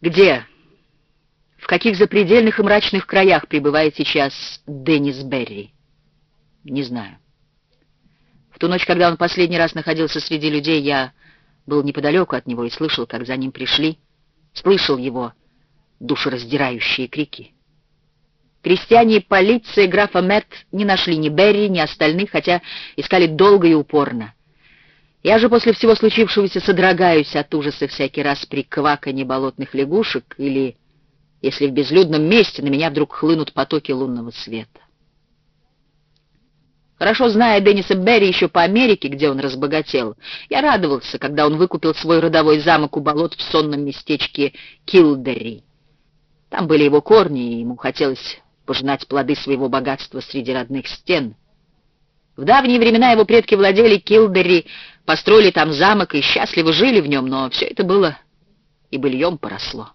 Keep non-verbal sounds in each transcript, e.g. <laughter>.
Где, в каких запредельных и мрачных краях пребывает сейчас Деннис Берри? Не знаю. В ту ночь, когда он последний раз находился среди людей, я был неподалеку от него и слышал, как за ним пришли, слышал его душераздирающие крики. Крестьяне и полиция графа Мэтт не нашли ни Берри, ни остальных, хотя искали долго и упорно. Я же после всего случившегося содрогаюсь от ужаса всякий раз при кваканье болотных лягушек или если в безлюдном месте на меня вдруг хлынут потоки лунного света. Хорошо зная Денниса Берри еще по Америке, где он разбогател, я радовался, когда он выкупил свой родовой замок у болот в сонном местечке Килдери. Там были его корни, и ему хотелось пожинать плоды своего богатства среди родных стен. В давние времена его предки владели Килдери, построили там замок и счастливо жили в нем, но все это было и быльем поросло.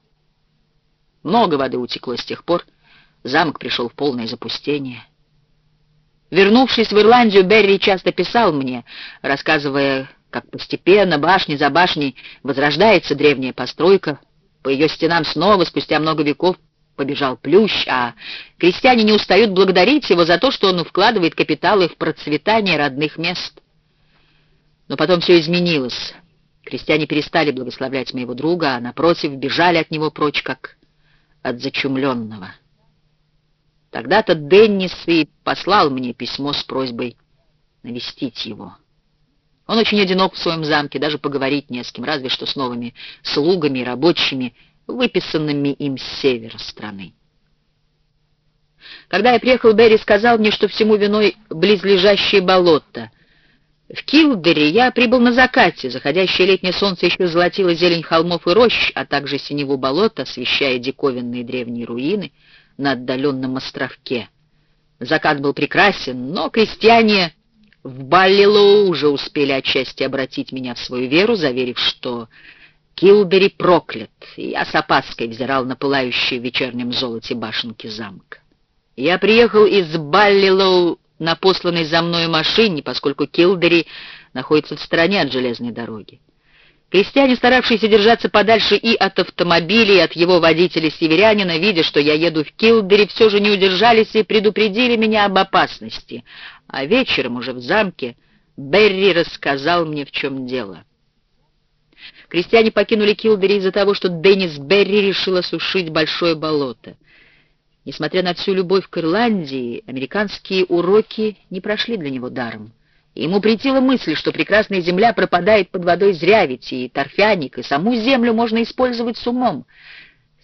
Много воды утекло с тех пор, замок пришел в полное запустение. Вернувшись в Ирландию, Берри часто писал мне, рассказывая, как постепенно, башня за башней, возрождается древняя постройка, по ее стенам снова, спустя много веков, побежал плющ, а крестьяне не устают благодарить его за то, что он вкладывает капиталы в процветание родных мест. Но потом все изменилось. Крестьяне перестали благословлять моего друга, а, напротив, бежали от него прочь, как от зачумленного. Тогда-то Деннис и послал мне письмо с просьбой навестить его. Он очень одинок в своем замке, даже поговорить не с кем, разве что с новыми слугами и рабочими, выписанными им с севера страны. Когда я приехал, Берри сказал мне, что всему виной близлежащие болота. В Килдере я прибыл на закате, заходящее летнее солнце еще золотило зелень холмов и рощ, а также синеву болота, освещая диковинные древние руины на отдаленном островке. Закат был прекрасен, но крестьяне в Баллилоу уже успели отчасти обратить меня в свою веру, заверив, что Килдери проклят, и я с опаской взирал на пылающие в вечернем золоте башенки замка. Я приехал из Баллилоу на посланной за мной машине, поскольку Килдери находится в стороне от железной дороги. Крестьяне, старавшиеся держаться подальше и от автомобиля, и от его водителя-северянина, видя, что я еду в Килдери, все же не удержались и предупредили меня об опасности. А вечером уже в замке Берри рассказал мне, в чем дело. Крестьяне покинули Килдери из-за того, что Деннис Берри решил осушить большое болото. Несмотря на всю любовь к Ирландии, американские уроки не прошли для него даром. Ему притила мысль, что прекрасная земля пропадает под водой зря, ведь и торфяник, и саму землю можно использовать с умом.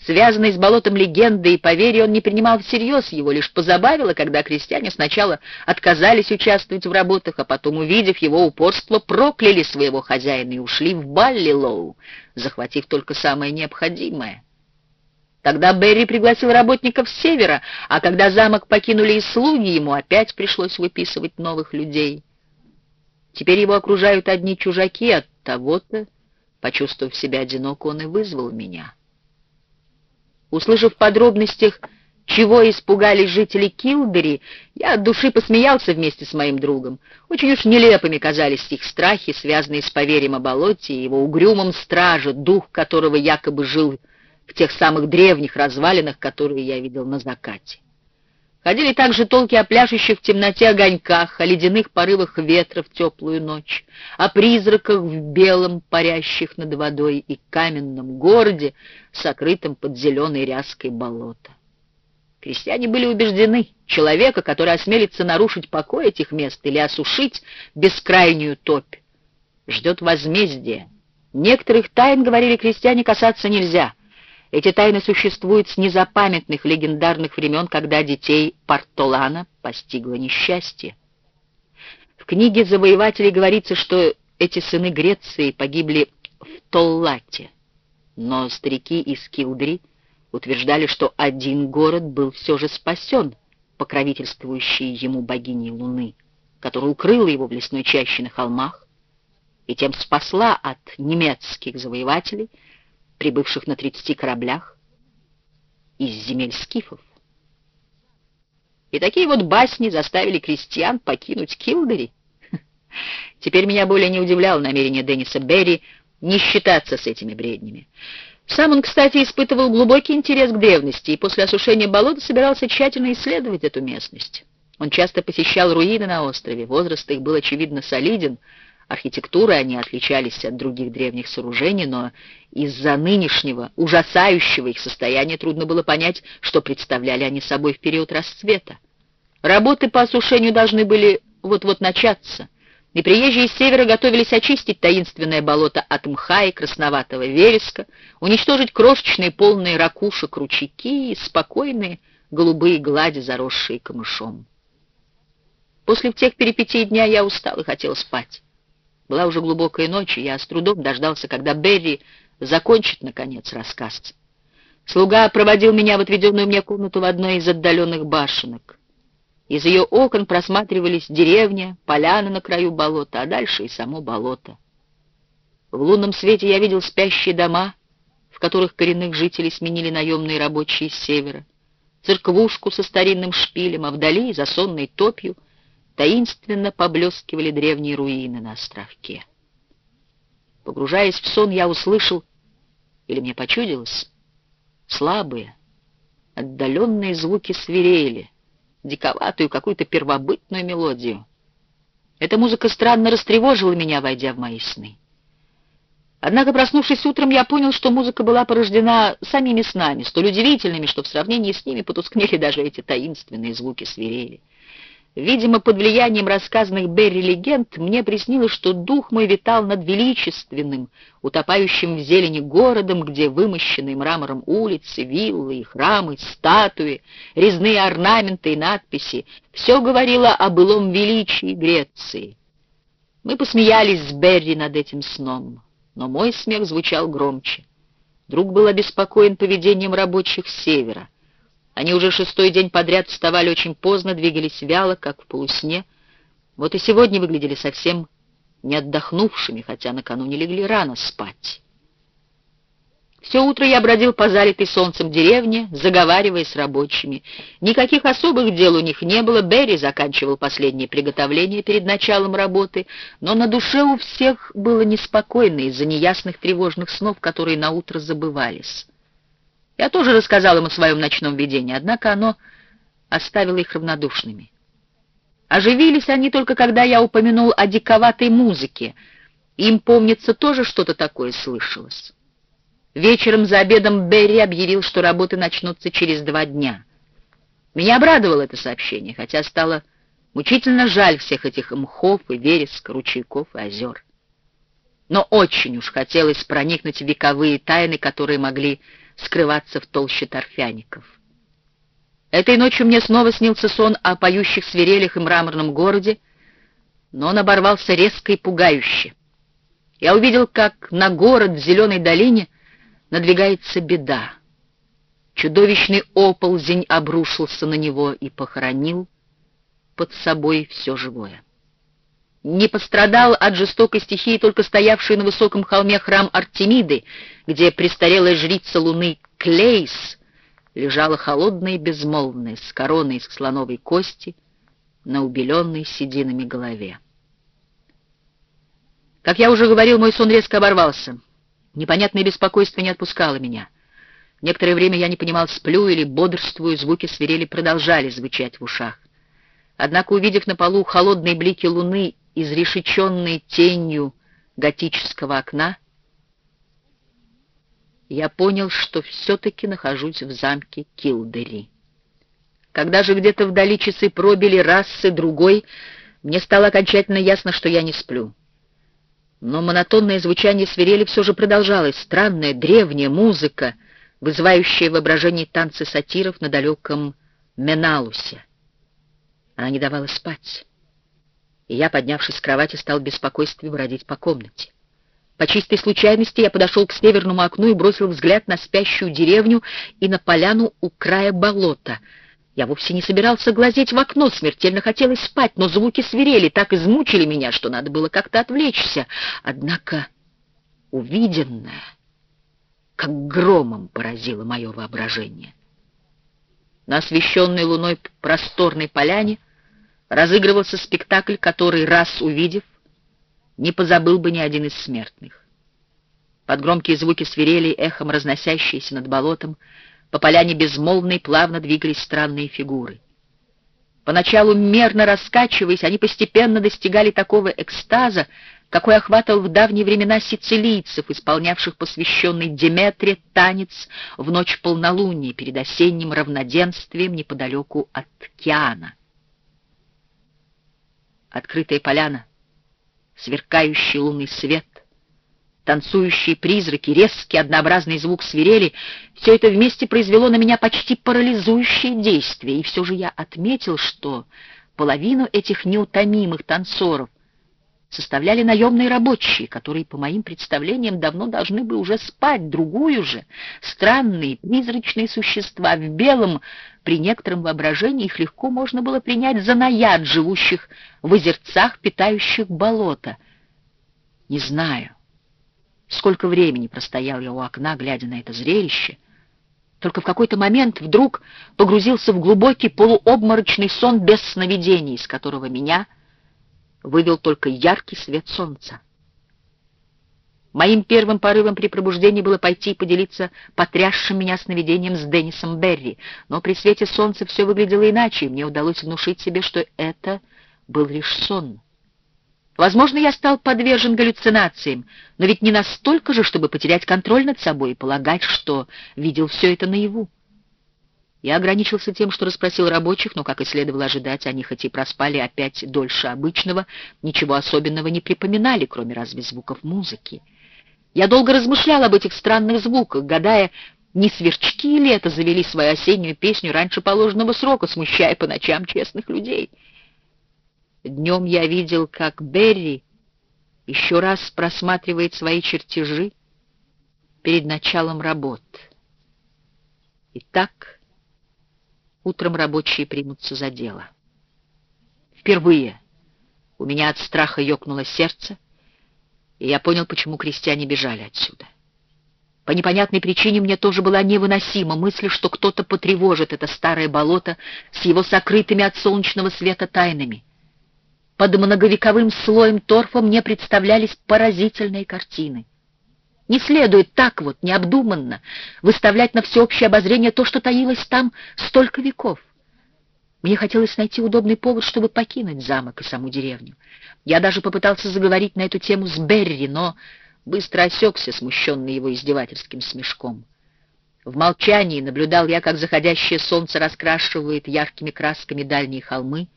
Связанный с болотом легенды и поверья он не принимал всерьез, его лишь позабавило, когда крестьяне сначала отказались участвовать в работах, а потом, увидев его упорство, прокляли своего хозяина и ушли в Баллилоу, захватив только самое необходимое — Тогда Берри пригласил работников с севера, а когда замок покинули и слуги, ему опять пришлось выписывать новых людей. Теперь его окружают одни чужаки, от того-то, почувствовав себя одиноко, он и вызвал меня. Услышав в подробностях, чего испугались жители Килдери, я от души посмеялся вместе с моим другом. Очень уж нелепыми казались их страхи, связанные с поверьем о болоте и его угрюмом страже, дух которого якобы жил в тех самых древних развалинах, которые я видел на закате. Ходили также толки о пляшущих в темноте огоньках, о ледяных порывах ветра в теплую ночь, о призраках в белом, парящих над водой и каменном городе, сокрытом под зеленой ряской болота. Крестьяне были убеждены, человека, который осмелится нарушить покой этих мест или осушить бескрайнюю топь, ждет возмездие. Некоторых тайн, говорили крестьяне, касаться нельзя — эти тайны существуют с незапамятных легендарных времен, когда детей Портолана постигло несчастье. В книге завоевателей говорится, что эти сыны Греции погибли в Толлате, но старики из Килдри утверждали, что один город был все же спасен, покровительствующей ему богиней Луны, которая укрыла его в лесной чаще на холмах и тем спасла от немецких завоевателей, прибывших на 30 кораблях из земель скифов. И такие вот басни заставили крестьян покинуть Килдери. <laughs> Теперь меня более не удивляло намерение Денниса Берри не считаться с этими бреднями. Сам он, кстати, испытывал глубокий интерес к древности и после осушения болота собирался тщательно исследовать эту местность. Он часто посещал руины на острове, возраст их был, очевидно, солиден, архитектурой они отличались от других древних сооружений, но из-за нынешнего, ужасающего их состояния трудно было понять, что представляли они собой в период расцвета. Работы по осушению должны были вот-вот начаться, и приезжие с севера готовились очистить таинственное болото от мха и красноватого вереска, уничтожить крошечные полные ракушек ручейки и спокойные голубые глади, заросшие камышом. После тех перипетий дня я устал и хотел спать. Была уже глубокая ночь, и я с трудом дождался, когда Берри закончит, наконец, рассказ. Слуга проводил меня в отведенную мне комнату в одной из отдаленных башенок. Из ее окон просматривались деревня, поляны на краю болота, а дальше и само болото. В лунном свете я видел спящие дома, в которых коренных жителей сменили наемные рабочие с севера, церквушку со старинным шпилем, а вдали, за сонной топью, таинственно поблескивали древние руины на островке. Погружаясь в сон, я услышал, или мне почудилось, слабые, отдаленные звуки свирели, диковатую какую-то первобытную мелодию. Эта музыка странно растревожила меня, войдя в мои сны. Однако, проснувшись утром, я понял, что музыка была порождена самими снами, столь удивительными, что в сравнении с ними потускнели даже эти таинственные звуки свирели. Видимо, под влиянием рассказанных Берри легенд мне приснилось, что дух мой витал над величественным, утопающим в зелени городом, где вымощенные мрамором улицы, виллы и храмы, статуи, резные орнаменты и надписи — все говорило о былом величии Греции. Мы посмеялись с Берри над этим сном, но мой смех звучал громче. Друг был обеспокоен поведением рабочих севера. Они уже шестой день подряд вставали очень поздно, двигались вяло, как в полусне. Вот и сегодня выглядели совсем не отдохнувшими, хотя накануне легли рано спать. Все утро я бродил по залитой солнцем деревне, заговаривая с рабочими. Никаких особых дел у них не было, Берри заканчивал последние приготовления перед началом работы, но на душе у всех было неспокойно из-за неясных тревожных снов, которые наутро забывались. Я тоже рассказал им о своем ночном видении, однако оно оставило их равнодушными. Оживились они только когда я упомянул о диковатой музыке. Им, помнится, тоже что-то такое слышалось. Вечером за обедом Берри объявил, что работы начнутся через два дня. Меня обрадовало это сообщение, хотя стало мучительно жаль всех этих мхов и вереск, ручейков и озер. Но очень уж хотелось проникнуть в вековые тайны, которые могли скрываться в толще торфяников. Этой ночью мне снова снился сон о поющих свирелях и мраморном городе, но он оборвался резко и пугающе. Я увидел, как на город в зеленой долине надвигается беда. Чудовищный оползень обрушился на него и похоронил под собой все живое. Не пострадал от жестокой стихии только стоявший на высоком холме храм Артемиды, где престарелая жрица луны Клейс лежала холодная и безмолвная, с короной из слоновой кости на убеленной сединами голове. Как я уже говорил, мой сон резко оборвался. Непонятное беспокойство не отпускало меня. Некоторое время я не понимал, сплю или бодрствую, звуки свирели продолжали звучать в ушах. Однако, увидев на полу холодные блики луны изрешеченной тенью готического окна, я понял, что все-таки нахожусь в замке Килдери. Когда же где-то вдали часы пробили расы другой, мне стало окончательно ясно, что я не сплю. Но монотонное звучание свирели все же продолжалось, странная древняя музыка, вызывающая воображение танцы сатиров на далеком Меналусе. Она не давала спать и я, поднявшись с кровати, стал в бродить по комнате. По чистой случайности я подошел к северному окну и бросил взгляд на спящую деревню и на поляну у края болота. Я вовсе не собирался глазеть в окно, смертельно хотелось спать, но звуки свирели, так измучили меня, что надо было как-то отвлечься. Однако увиденное как громом поразило мое воображение. На освещенной луной просторной поляне — разыгрывался спектакль, который, раз увидев, не позабыл бы ни один из смертных. Под громкие звуки свирели, эхом разносящиеся над болотом, по поляне безмолвной плавно двигались странные фигуры. Поначалу мерно раскачиваясь, они постепенно достигали такого экстаза, какой охватывал в давние времена сицилийцев, исполнявших посвященный Деметре танец в ночь полнолуния перед осенним равноденствием неподалеку от океана. Открытая поляна, сверкающий лунный свет, танцующие призраки, резкий однообразный звук свирели — все это вместе произвело на меня почти парализующее действие, и все же я отметил, что половину этих неутомимых танцоров составляли наемные рабочие, которые, по моим представлениям, давно должны бы уже спать, другую же, странные призрачные существа в белом, при некотором воображении их легко можно было принять за наяд живущих в озерцах, питающих болото. Не знаю, сколько времени простоял я у окна, глядя на это зрелище, только в какой-то момент вдруг погрузился в глубокий полуобморочный сон без сновидений, из которого меня — вывел только яркий свет солнца. Моим первым порывом при пробуждении было пойти и поделиться потрясшим меня сновидением с Деннисом Берри, но при свете солнца все выглядело иначе, и мне удалось внушить себе, что это был лишь сон. Возможно, я стал подвержен галлюцинациям, но ведь не настолько же, чтобы потерять контроль над собой и полагать, что видел все это наяву. Я ограничился тем, что расспросил рабочих, но, как и следовало ожидать, они хоть и проспали опять дольше обычного, ничего особенного не припоминали, кроме разве звуков музыки. Я долго размышлял об этих странных звуках, гадая, не сверчки ли это завели свою осеннюю песню раньше положенного срока, смущая по ночам честных людей. Днем я видел, как Берри еще раз просматривает свои чертежи перед началом работ. Итак, Утром рабочие примутся за дело. Впервые у меня от страха ёкнуло сердце, и я понял, почему крестьяне бежали отсюда. По непонятной причине мне тоже была невыносима мысль, что кто-то потревожит это старое болото с его сокрытыми от солнечного света тайнами. Под многовековым слоем торфа мне представлялись поразительные картины. Не следует так вот, необдуманно, выставлять на всеобщее обозрение то, что таилось там столько веков. Мне хотелось найти удобный повод, чтобы покинуть замок и саму деревню. Я даже попытался заговорить на эту тему с Берри, но быстро осекся, смущенный его издевательским смешком. В молчании наблюдал я, как заходящее солнце раскрашивает яркими красками дальние холмы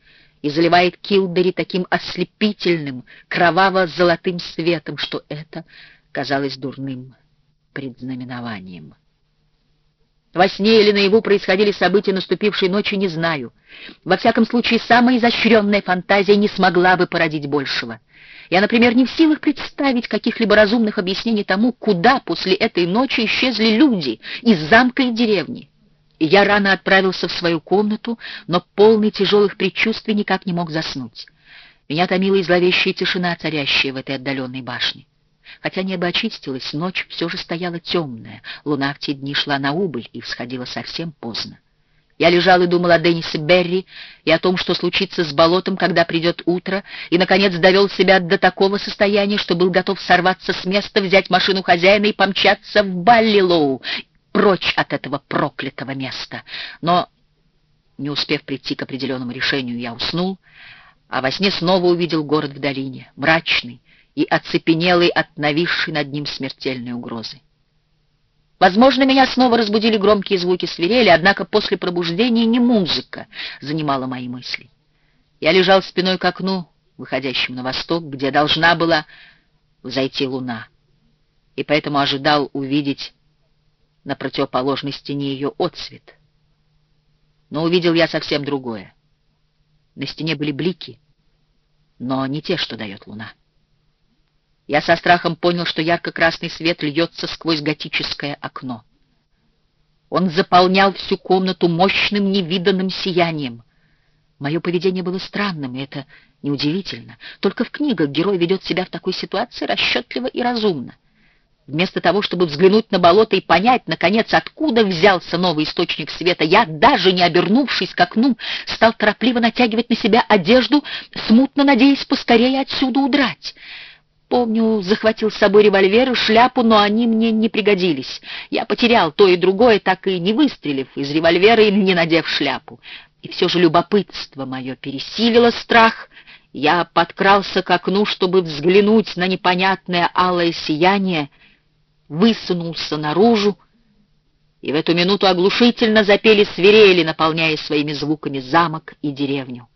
и заливает Килдери таким ослепительным, кроваво-золотым светом, что это казалось дурным предзнаменованием. Во сне или наяву происходили события наступившей ночи, не знаю. Во всяком случае, самая изощренная фантазия не смогла бы породить большего. Я, например, не в силах представить каких-либо разумных объяснений тому, куда после этой ночи исчезли люди из замка и деревни. Я рано отправился в свою комнату, но полный тяжелых предчувствий никак не мог заснуть. Меня томила и зловещая тишина, царящая в этой отдаленной башне. Хотя небо очистилось, ночь все же стояла темная, луна в те дни шла на убыль и всходила совсем поздно. Я лежал и думал о Деннисе Берри и о том, что случится с болотом, когда придет утро, и, наконец, довел себя до такого состояния, что был готов сорваться с места, взять машину хозяина и помчаться в Баллилоу, прочь от этого проклятого места. Но, не успев прийти к определенному решению, я уснул, а во сне снова увидел город в долине, мрачный, и оцепенелый от нависшей над ним смертельной угрозы. Возможно, меня снова разбудили громкие звуки свирели, однако после пробуждения не музыка занимала мои мысли. Я лежал спиной к окну, выходящему на восток, где должна была взойти луна, и поэтому ожидал увидеть на противоположной стене ее отсвет. Но увидел я совсем другое. На стене были блики, но не те, что дает луна. Я со страхом понял, что ярко-красный свет льется сквозь готическое окно. Он заполнял всю комнату мощным невиданным сиянием. Мое поведение было странным, и это неудивительно. Только в книгах герой ведет себя в такой ситуации расчетливо и разумно. Вместо того, чтобы взглянуть на болото и понять, наконец, откуда взялся новый источник света, я, даже не обернувшись к окну, стал торопливо натягивать на себя одежду, смутно надеясь поскорее отсюда удрать. Помню, захватил с собой револьвер и шляпу, но они мне не пригодились. Я потерял то и другое, так и не выстрелив из револьвера и не надев шляпу. И все же любопытство мое пересилило страх. Я подкрался к окну, чтобы взглянуть на непонятное алое сияние, высунулся наружу, и в эту минуту оглушительно запели свирели, наполняя своими звуками замок и деревню.